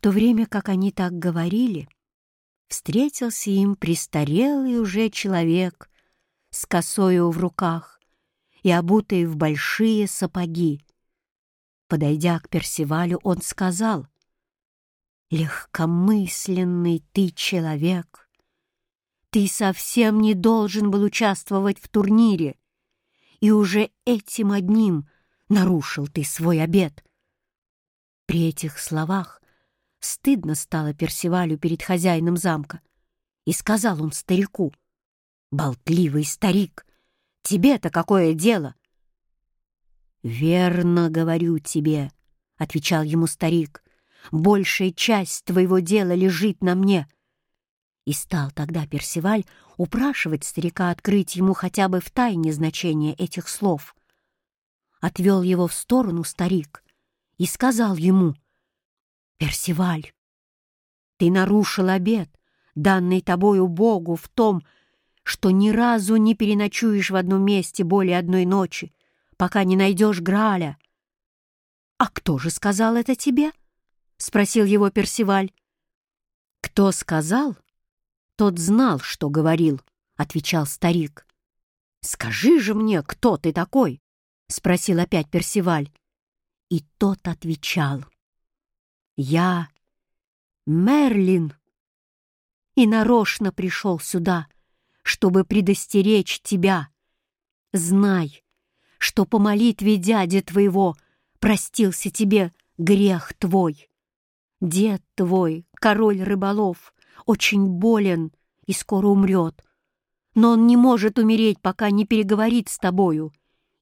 то время как они так говорили, встретился им престарелый уже человек с косою в руках и обутый в большие сапоги. Подойдя к Персивалю, он сказал, «Легкомысленный ты человек! Ты совсем не должен был участвовать в турнире, и уже этим одним нарушил ты свой обет». При этих словах стыдно стало Персивалю перед хозяином замка, и сказал он старику, «Болтливый старик, тебе-то какое дело?» «Верно говорю тебе», — отвечал ему старик, «большая часть твоего дела лежит на мне». И стал тогда Персиваль упрашивать старика открыть ему хотя бы в тайне значение этих слов. Отвел его в сторону старик и сказал ему, «Персиваль, ты нарушил обет, данный тобою Богу в том, что ни разу не переночуешь в одном месте более одной ночи, пока не найдешь Граля. «А кто же сказал это тебе?» — спросил его Персиваль. «Кто сказал, тот знал, что говорил», — отвечал старик. «Скажи же мне, кто ты такой?» — спросил опять Персиваль. И тот отвечал. «Я Мерлин, и нарочно пришел сюда, чтобы предостеречь тебя. Знай, что по молитве дяди твоего простился тебе грех твой. Дед твой, король рыболов, очень болен и скоро умрет, но он не может умереть, пока не переговорит с тобою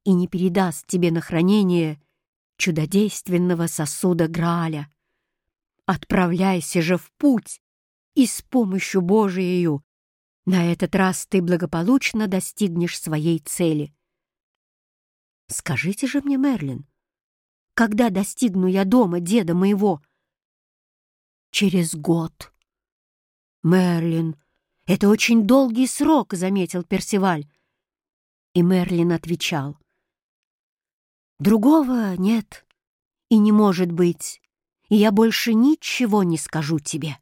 и не передаст тебе на хранение чудодейственного сосуда Грааля. Отправляйся же в путь, и с помощью Божией на этот раз ты благополучно достигнешь своей цели. Скажите же мне, Мерлин, когда достигну я дома деда моего? Через год. Мерлин, это очень долгий срок, заметил Персиваль. И Мерлин отвечал. Другого нет и не может быть, и я больше ничего не скажу тебе.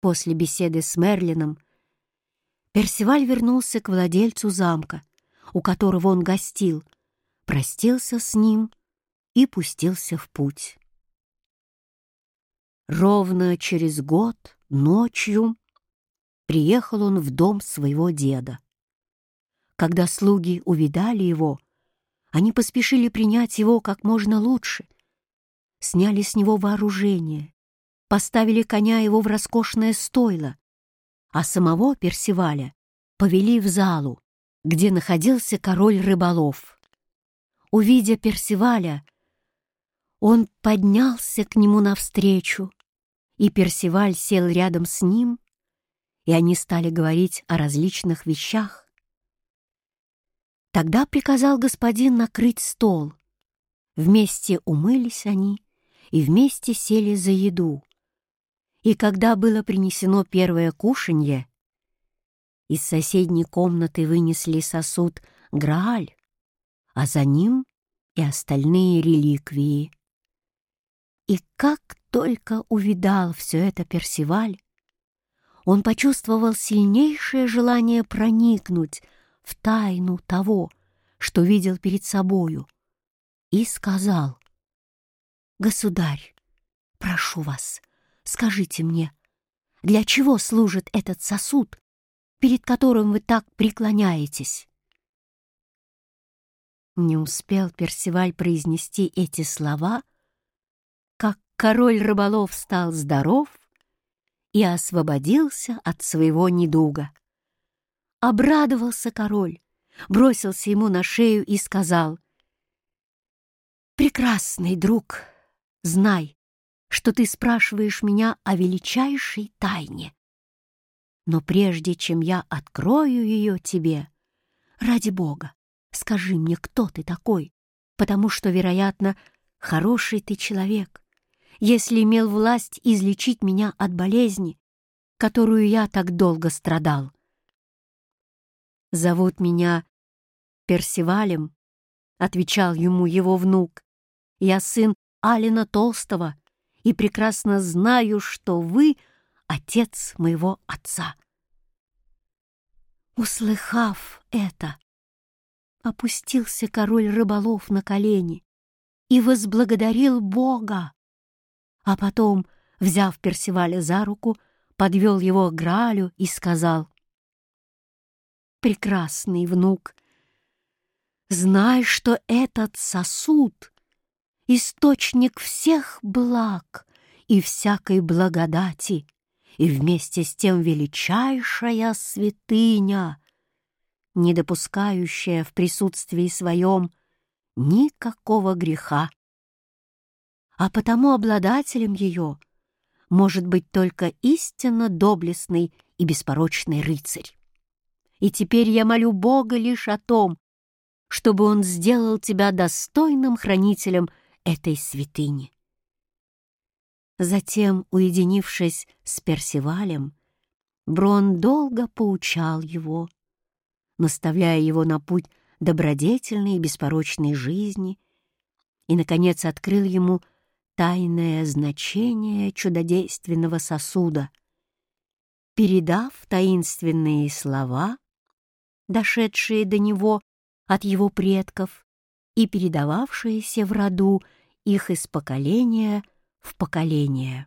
После беседы с Мерлином Персиваль вернулся к владельцу замка у которого он гостил, простился с ним и пустился в путь. Ровно через год, ночью, приехал он в дом своего деда. Когда слуги увидали его, они поспешили принять его как можно лучше, сняли с него вооружение, поставили коня его в роскошное стойло, а самого Персиваля повели в залу, где находился король рыболов. Увидя Персиваля, он поднялся к нему навстречу, и Персиваль сел рядом с ним, и они стали говорить о различных вещах. Тогда приказал господин накрыть стол. Вместе умылись они и вместе сели за еду. И когда было принесено первое кушанье, из соседней комнаты вынесли сосуд Грааль, а за ним и остальные реликвии. И как только увидал все это Персиваль, он почувствовал сильнейшее желание проникнуть в тайну того, что видел перед собою, и сказал, «Государь, прошу вас, скажите мне, для чего служит этот сосуд перед которым вы так преклоняетесь. Не успел Персиваль произнести эти слова, как король рыболов стал здоров и освободился от своего недуга. Обрадовался король, бросился ему на шею и сказал, «Прекрасный друг, знай, что ты спрашиваешь меня о величайшей тайне. Но прежде чем я открою ее тебе, ради Бога, скажи мне, кто ты такой, потому что, вероятно, хороший ты человек, если имел власть излечить меня от болезни, которую я так долго страдал. «Зовут меня Персивалем», — отвечал ему его внук. «Я сын Алина Толстого и прекрасно знаю, что вы — отец моего отца». Услыхав это, опустился король рыболов на колени и возблагодарил Бога, а потом, взяв Персиваля за руку, подвел его к Граалю и сказал, «Прекрасный внук, знай, что этот сосуд — источник всех благ и всякой благодати, и вместе с тем величайшая святыня, не допускающая в присутствии своем никакого греха. А потому обладателем ее может быть только истинно доблестный и беспорочный рыцарь. И теперь я молю Бога лишь о том, чтобы Он сделал тебя достойным хранителем этой святыни. Затем, уединившись с Персивалем, Брон долго поучал его, наставляя его на путь добродетельной и беспорочной жизни, и, наконец, открыл ему тайное значение чудодейственного сосуда, передав таинственные слова, дошедшие до него от его предков и передававшиеся в роду их из поколения в поколение.